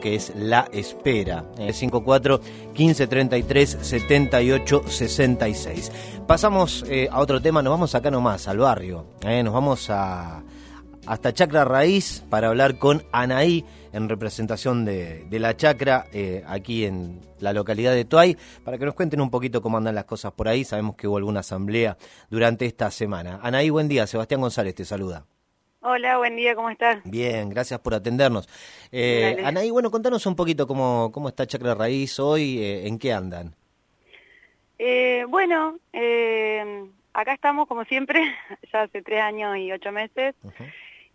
que es La Espera. 54 15 33 78 66. Pasamos eh, a otro tema, nos vamos acá nomás, al barrio. Eh, nos vamos a hasta Chacra Raíz para hablar con Anaí en representación de, la Chacra eh, aquí en la localidad de Tuay, para que nos cuenten un poquito cómo andan las cosas por ahí. Sabemos que hubo alguna asamblea durante esta semana. Anaí, buen día. Sebastián González te saluda. Hola, buen día, ¿cómo estás? Bien, gracias por atendernos. Eh, Anaí, bueno, contanos un poquito cómo, cómo está Chacra Raíz hoy, eh, en qué andan. Eh, bueno, acá estamos como siempre, ya hace tres años y ocho meses.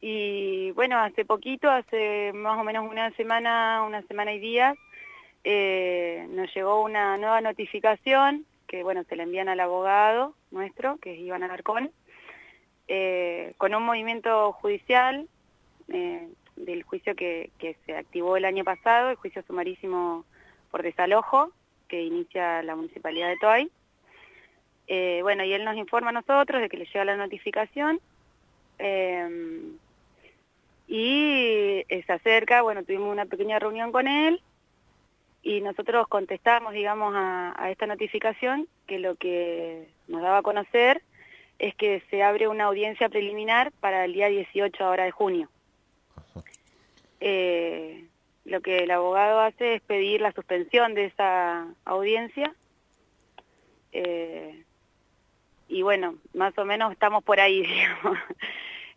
Y bueno, hace poquito, hace más o menos una semana, una semana y días, eh, nos llegó una nueva notificación que bueno, se le envían al abogado nuestro, que es Iván Alarcón, eh, con un movimiento judicial eh, del juicio que, se activó el año pasado, el juicio sumarísimo por desalojo, que inicia la Municipalidad de Toay. bueno, y él nos informa a nosotros de que le llega la notificación y se acerca, bueno, tuvimos una pequeña reunión con él y nosotros contestamos, digamos, a, esta notificación que lo que nos daba a conocer es que se abre una audiencia preliminar para el día 18 ahora de junio. Eh, lo que el abogado hace es pedir la suspensión de esa audiencia eh, y bueno, más o menos estamos por ahí, digamos.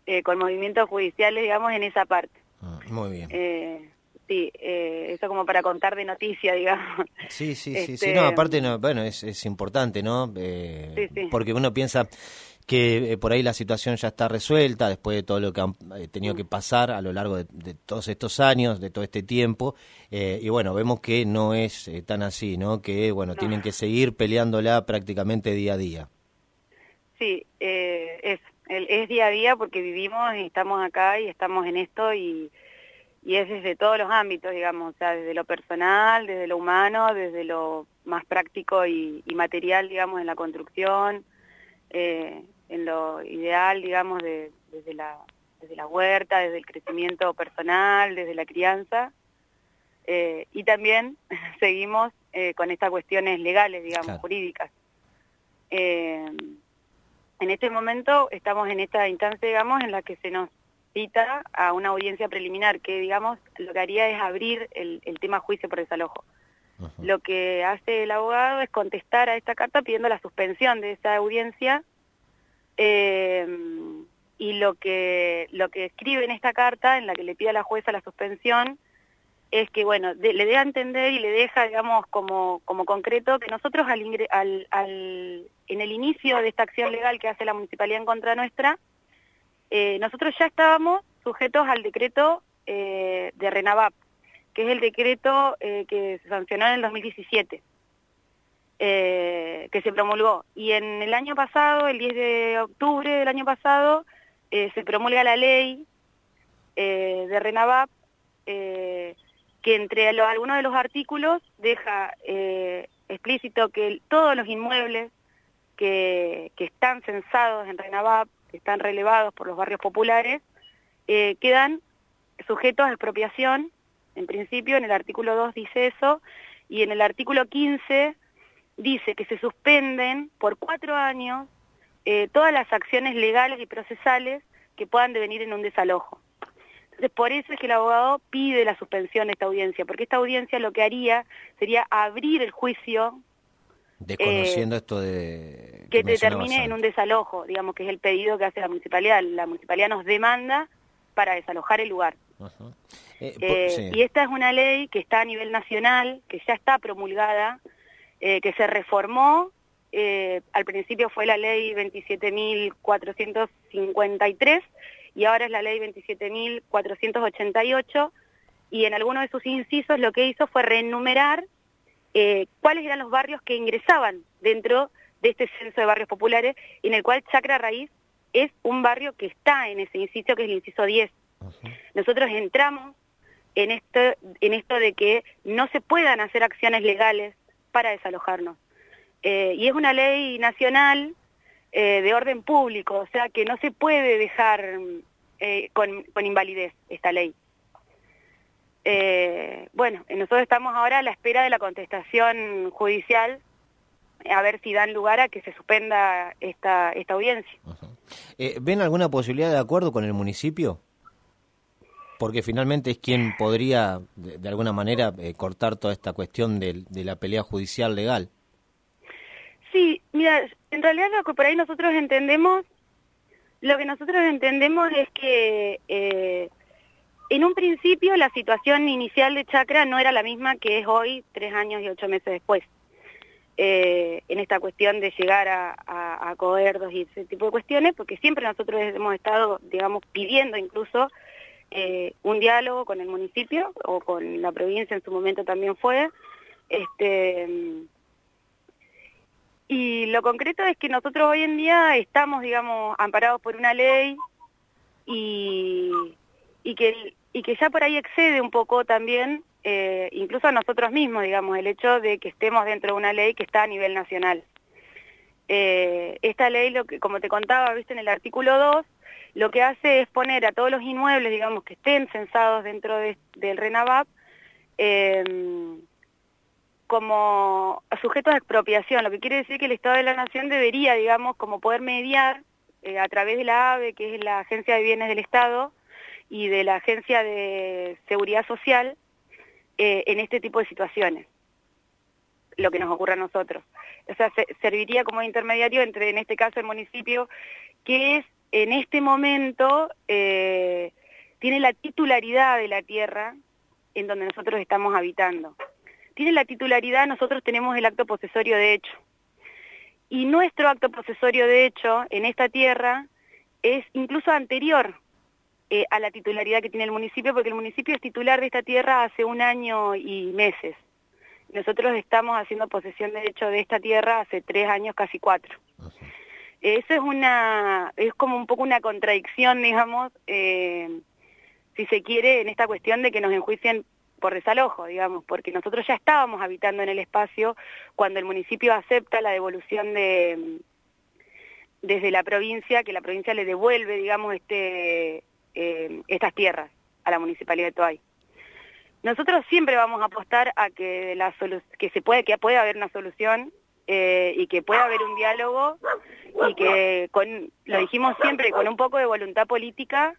Eh, con movimientos judiciales, digamos, en esa parte. Ah, muy bien. Eh, sí, eh, eso como para contar de noticia, digamos. Sí, sí, sí, sí. Este, no, aparte, no, bueno, es, es importante, ¿no? Sí, sí. Porque uno piensa que por ahí la situación ya está resuelta después de todo lo que han tenido que pasar a lo largo de, todos estos años, de todo este tiempo, y bueno, vemos que no es tan así, ¿no? Que, bueno, tienen que seguir peleándola prácticamente día a día. Sí, es es día a día porque vivimos y estamos acá y estamos en esto y, es desde todos los ámbitos, digamos, o sea, desde lo personal, desde lo humano, desde lo más práctico y, material, digamos, en la construcción, eh, en lo ideal, digamos, desde, la, desde la huerta, desde el crecimiento personal, desde la crianza. Eh, y también seguimos eh, con estas cuestiones legales, digamos, jurídicas en este momento estamos en esta instancia, digamos, en la que se nos cita a una audiencia preliminar, que, digamos, lo que haría es abrir el, tema juicio por desalojo. Lo que hace el abogado es contestar a esta carta pidiendo la suspensión de esa audiencia eh, y lo que, lo que escribe en esta carta, en la que le pide a la jueza la suspensión, es que, bueno, le dé a entender y le deja, digamos, como, como concreto que nosotros en el inicio de esta acción legal que hace la municipalidad en contra nuestra, eh, nosotros ya estábamos sujetos al decreto eh, de RENAVAP, que es el decreto eh, que se sancionó en el 2017, que se promulgó. Y en el año pasado, el 10 de octubre del año pasado, se promulga la ley de RENAVAP, que entre algunos de los artículos deja eh, explícito que todos los inmuebles que, están censados en Renavap, que están relevados por los barrios populares, eh, quedan sujetos a expropiación, en principio en el artículo 2 dice eso, y en el artículo 15 dice que se suspenden por cuatro años eh, todas las acciones legales y procesales que puedan devenir en un desalojo. Entonces, por eso es que el abogado pide la suspensión de esta audiencia, porque esta audiencia lo que haría sería abrir el juicio. Desconociendo eh, esto de... Que, te termine en un desalojo, digamos, que es el pedido que hace la municipalidad. La municipalidad nos demanda para desalojar el lugar. Eh, eh, y esta es una ley que está a nivel nacional, que ya está promulgada, que se reformó. al principio fue la ley 27.453 y ahora es la ley 27.488 y en alguno de sus incisos lo que hizo fue reenumerar eh, cuáles eran los barrios que ingresaban dentro de este censo de barrios populares, en el cual Chacra Raíz es un barrio que está en ese inciso, que es el inciso 10. Nosotros entramos en esto, en esto de que no se puedan hacer acciones legales para desalojarnos. Eh, y es una ley nacional eh, de orden público, o sea que no se puede dejar eh, con, invalidez esta ley. Bueno, nosotros estamos ahora a la espera de la contestación judicial a ver si dan lugar a que se suspenda esta, esta audiencia. ¿Ven alguna posibilidad de acuerdo con el municipio? Porque finalmente es quien podría, de, alguna manera, eh, cortar toda esta cuestión de, la pelea judicial legal. Sí, mira, en realidad lo que por ahí nosotros entendemos, lo que nosotros entendemos es que eh, en un principio la situación inicial de Chacra no era la misma que es hoy, tres años y ocho meses después. Eh, en esta cuestión de llegar a, a, y ese tipo de cuestiones, porque siempre nosotros hemos estado, digamos, pidiendo incluso eh, un diálogo con el municipio o con la provincia en su momento también fue. Este, y lo concreto es que nosotros hoy en día estamos, digamos, amparados por una ley y, y, que, y que ya por ahí excede un poco también eh, incluso a nosotros mismos, digamos, el hecho de que estemos dentro de una ley que está a nivel nacional. Eh, esta ley, lo que, como te contaba, viste en el artículo 2, lo que hace es poner a todos los inmuebles, digamos, que estén censados dentro del RENAVAP, em, como sujetos de expropiación, lo que quiere decir que el Estado de la Nación debería, digamos, como poder mediar eh, a través de la AVE, que es la Agencia de Bienes del Estado, y de la Agencia de Seguridad Social, eh, en este tipo de situaciones, lo que nos ocurre a nosotros. O sea, serviría como intermediario entre, en este caso, el municipio, que es, en este momento, eh, tiene la titularidad de la tierra en donde nosotros estamos habitando. Tiene la titularidad, nosotros tenemos el acto posesorio de hecho. Y nuestro acto posesorio de hecho en esta tierra es incluso anterior eh, a la titularidad que tiene el municipio, porque el municipio es titular de esta tierra hace un año y meses. Nosotros estamos haciendo posesión de hecho de esta tierra hace tres años, casi cuatro. Eso es una, es como un poco una contradicción, digamos, eh, si se quiere, en esta cuestión de que nos enjuicien por desalojo, digamos, porque nosotros ya estábamos habitando en el espacio cuando el municipio acepta la devolución de desde la provincia, que la provincia le devuelve, digamos, este eh, estas tierras a la Municipalidad de Toay. Nosotros siempre vamos a apostar a que, la que se puede, que haber una solución eh, y que pueda haber un diálogo y que, con, lo dijimos siempre, con un poco de voluntad política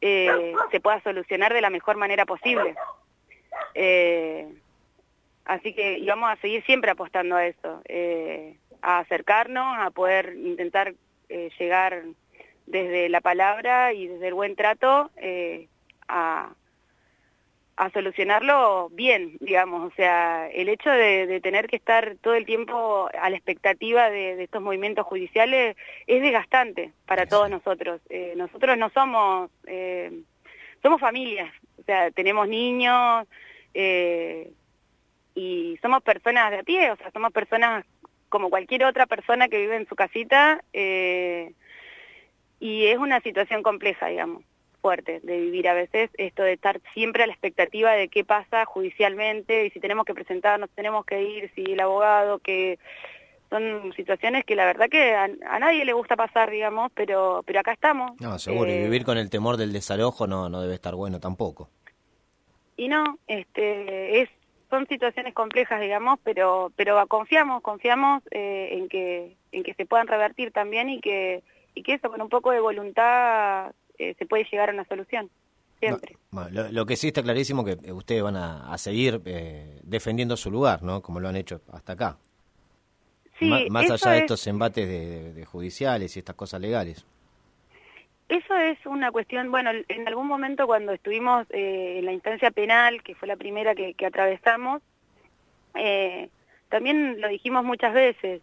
eh, se pueda solucionar de la mejor manera posible. así que vamos a seguir siempre apostando a eso, a acercarnos, a poder intentar llegar desde la palabra y desde el buen trato eh, a, a, solucionarlo bien, digamos. O sea, el hecho de, tener que estar todo el tiempo a la expectativa de, estos movimientos judiciales es desgastante para todos nosotros. Eh, nosotros no somos, eh, somos familias, o sea, tenemos niños y somos personas de a pie, o sea, somos personas como cualquier otra persona que vive en su casita. Eh, y es una situación compleja, digamos, fuerte de vivir a veces, esto de estar siempre a la expectativa de qué pasa judicialmente y si tenemos que presentarnos, tenemos que ir, si el abogado, que son situaciones que la verdad que a, nadie le gusta pasar, digamos, pero pero acá estamos. No, seguro, y eh, vivir con el temor del desalojo no, no debe estar bueno tampoco. Y no, este, es son situaciones complejas, digamos, pero pero confiamos, confiamos eh, en que en que se puedan revertir también y que y que eso con un poco de voluntad eh, se puede llegar a una solución. Siempre. lo, que sí está clarísimo que ustedes van a, seguir eh, defendiendo su lugar, ¿no? Como lo han hecho hasta acá. Sí, más allá de estos embates de, judiciales y estas cosas legales. Eso es una cuestión, bueno, en algún momento cuando estuvimos eh, en la instancia penal, que fue la primera que, que atravesamos, también lo dijimos muchas veces,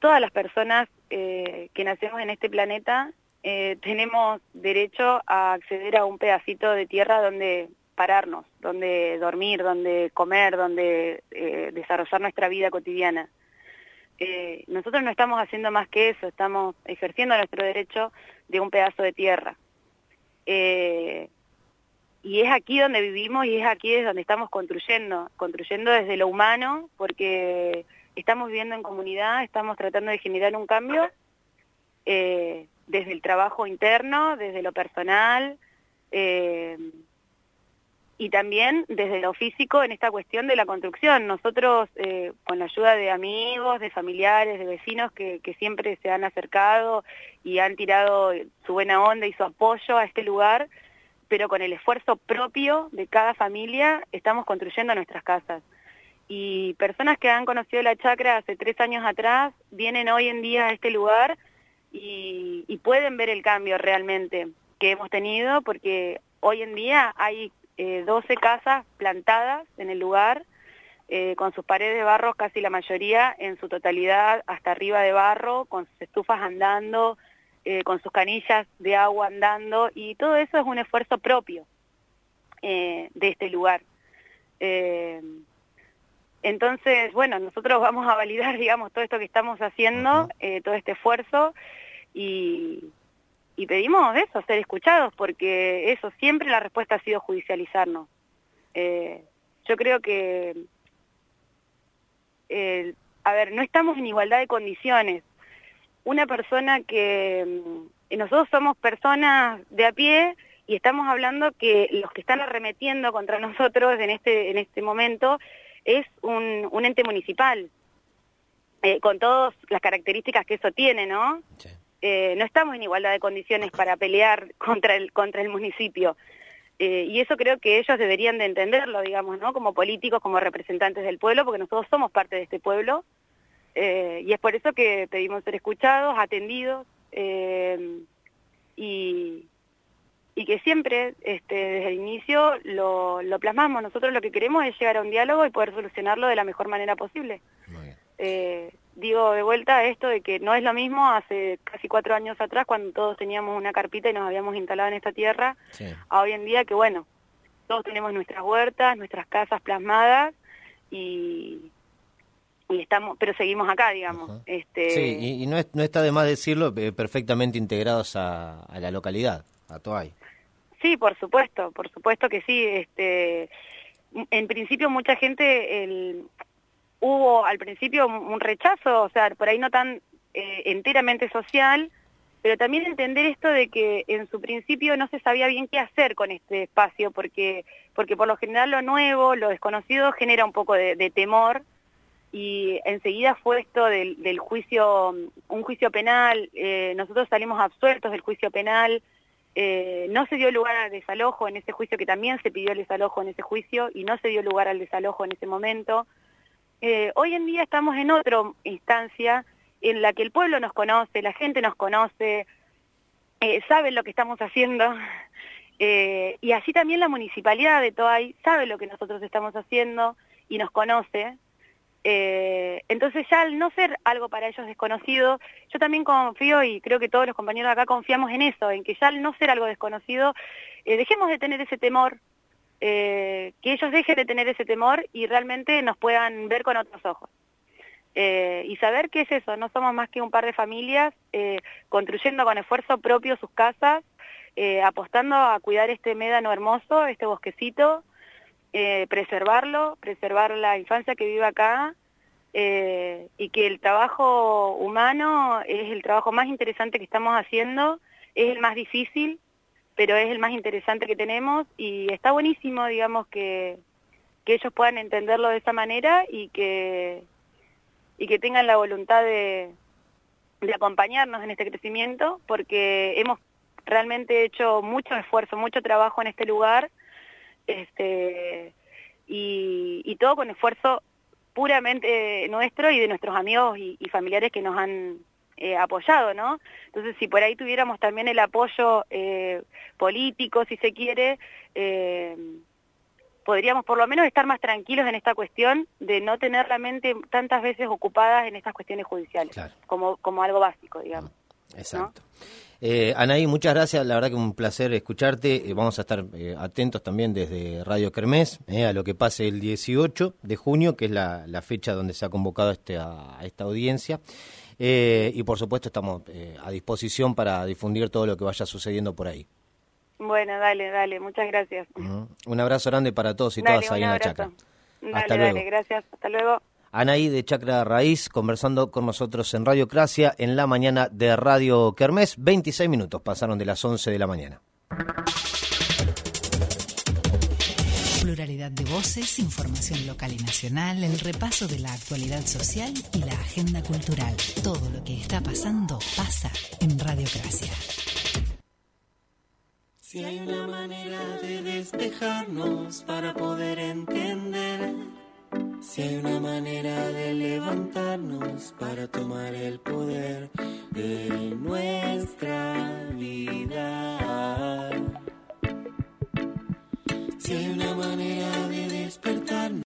todas las personas eh, que nacemos en este planeta eh, tenemos derecho a acceder a un pedacito de tierra donde pararnos, donde dormir, donde comer, donde eh, desarrollar nuestra vida cotidiana. nosotros no estamos haciendo más que eso, estamos ejerciendo nuestro derecho de un pedazo de tierra. y es aquí donde vivimos y es aquí donde estamos construyendo, construyendo desde lo humano, porque estamos viviendo en comunidad, estamos tratando de generar un cambio eh, desde el trabajo interno, desde lo personal, eh, y también desde lo físico en esta cuestión de la construcción. Nosotros, eh, con la ayuda de amigos, de familiares, de vecinos que, que, siempre se han acercado y han tirado su buena onda y su apoyo a este lugar, pero con el esfuerzo propio de cada familia estamos construyendo nuestras casas. Y personas que han conocido la chacra hace tres años atrás vienen hoy en día a este lugar y, y pueden ver el cambio realmente que hemos tenido porque hoy en día hay eh, 12 casas plantadas en el lugar, eh, con sus paredes de barro, casi la mayoría en su totalidad hasta arriba de barro, con sus estufas andando, eh, con sus canillas de agua andando, y todo eso es un esfuerzo propio eh, de este lugar. Entonces, bueno, nosotros vamos a validar, digamos, todo esto que estamos haciendo, todo este esfuerzo, y, y pedimos eso, ser escuchados, porque eso, siempre la respuesta ha sido judicializarnos. Eh, yo creo que, eh, a ver, no estamos en igualdad de condiciones. Una persona que, mm, nosotros somos personas de a pie y estamos hablando que los que están arremetiendo contra nosotros en este, en este momento es un, un ente municipal, eh, con todas las características que eso tiene, ¿no? Eh, no estamos en igualdad de condiciones para pelear contra el, contra el municipio. Eh, y eso creo que ellos deberían de entenderlo, digamos, ¿no? Como políticos, como representantes del pueblo, porque nosotros somos parte de este pueblo. Eh, y es por eso que pedimos ser escuchados, atendidos, y, y que siempre, este, desde el inicio, lo, lo plasmamos. Nosotros lo que queremos es llegar a un diálogo y poder solucionarlo de la mejor manera posible. Digo de vuelta esto de que no es lo mismo hace casi cuatro años atrás cuando todos teníamos una carpita y nos habíamos instalado en esta tierra, sí. a hoy en día que bueno, todos tenemos nuestras huertas, nuestras casas plasmadas y, y estamos, pero seguimos acá, digamos. Este... Sí, y, y, no, es, no está de más decirlo, eh, perfectamente integrados a, a la localidad, a Toay. Sí, por supuesto, por supuesto que sí. Este, en principio mucha gente, el, hubo al principio un rechazo, o sea, por ahí no tan eh, enteramente social, pero también entender esto de que en su principio no se sabía bien qué hacer con este espacio, porque, porque por lo general lo nuevo, lo desconocido genera un poco de, temor, y enseguida fue esto del, del, juicio, un juicio penal, eh, nosotros salimos absueltos del juicio penal, eh, no se dio lugar al desalojo en ese juicio, que también se pidió el desalojo en ese juicio, y no se dio lugar al desalojo en ese momento, eh, hoy en día estamos en otra instancia en la que el pueblo nos conoce, la gente nos conoce, eh, saben lo que estamos haciendo, eh, y así también la municipalidad de Toay sabe lo que nosotros estamos haciendo y nos conoce. Eh, entonces ya al no ser algo para ellos desconocido, yo también confío y creo que todos los compañeros acá confiamos en eso, en que ya al no ser algo desconocido, dejemos de tener ese temor, eh, que ellos dejen de tener ese temor y realmente nos puedan ver con otros ojos. Eh, y saber qué es eso, no somos más que un par de familias eh, construyendo con esfuerzo propio sus casas, apostando a cuidar este médano hermoso, este bosquecito, preservarlo, preservar la infancia que vive acá y que el trabajo humano es el trabajo más interesante que estamos haciendo, es el más difícil, pero es el más interesante que tenemos y está buenísimo, digamos, que, que ellos puedan entenderlo de esa manera y que, y que tengan la voluntad de, de acompañarnos en este crecimiento, porque hemos realmente hecho mucho esfuerzo, mucho trabajo en este lugar, este, y, todo con esfuerzo puramente nuestro y de nuestros amigos y familiares que nos han eh, apoyado, ¿no? Entonces, si por ahí tuviéramos también el apoyo eh, político, si se quiere, eh, podríamos por lo menos estar más tranquilos en esta cuestión de no tener la mente tantas veces ocupada en estas cuestiones judiciales, claro. como, como algo básico, digamos. Exacto. ¿no? Eh, Anaí, muchas gracias, la verdad que un placer escucharte. Eh, vamos a estar eh, atentos también desde Radio Kermés eh, a lo que pase el 18 de junio, que es la, la fecha donde se ha convocado este, a, a esta audiencia. Y por supuesto estamos eh, a disposición para difundir todo lo que vaya sucediendo por ahí. Bueno, dale, dale, muchas gracias. Uh -huh. Un abrazo grande para todos y dale, todas ahí en la chacra. Dale, hasta luego. Dale, gracias, hasta luego. Anaí de Chacra Raíz conversando con nosotros en Radio Cracia en la mañana de Radio Kermés. 26 minutos pasaron de las 11 de la mañana. Pluralidad de voces, información local y nacional, el repaso de la actualidad social y la agenda cultural. Todo lo que está pasando pasa en Radiocracia. Si hay una manera de despejarnos para poder entender, si hay una manera de levantarnos para tomar el poder de nuestra vida, si hay una manera